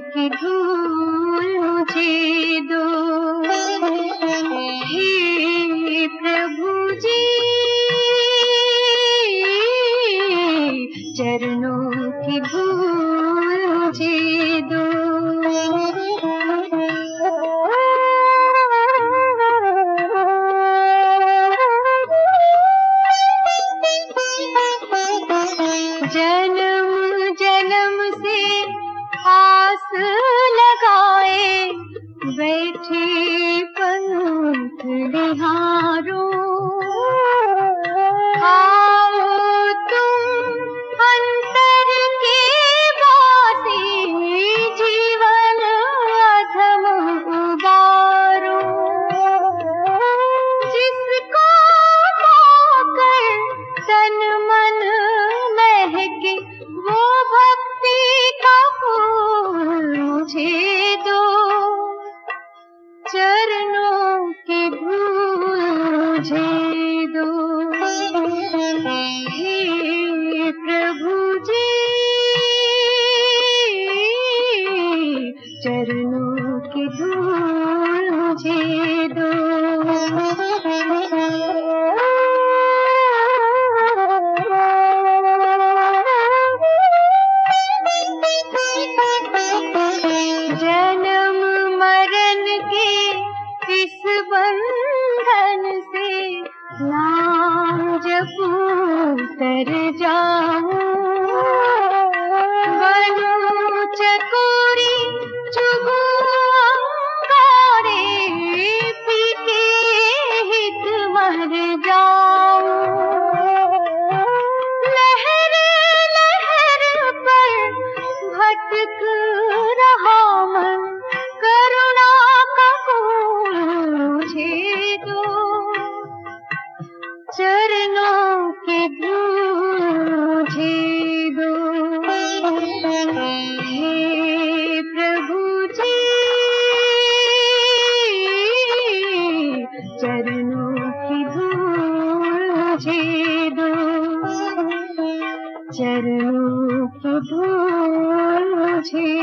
की धूल मुझे दो। हे प्रभु जी, चरणों की धूल मुझे दो। जन्म जन्म से आस लगाए बैठे पंख निहारो आओ तुम अंतर के वासी जीवन अधम उबारो। जिसको पाकर तन महके वो भक्ति का फूल मुझे दो। चरणों की भूल मुझे दो। प्रभु जी, चरणों की धूल मुझे दो। जपूं जाऊँ। बनूं चकोरी हित मर जाऊँ। लहर लहर पर भटक रहा करुणा का दो। चरणों की धूल मुझे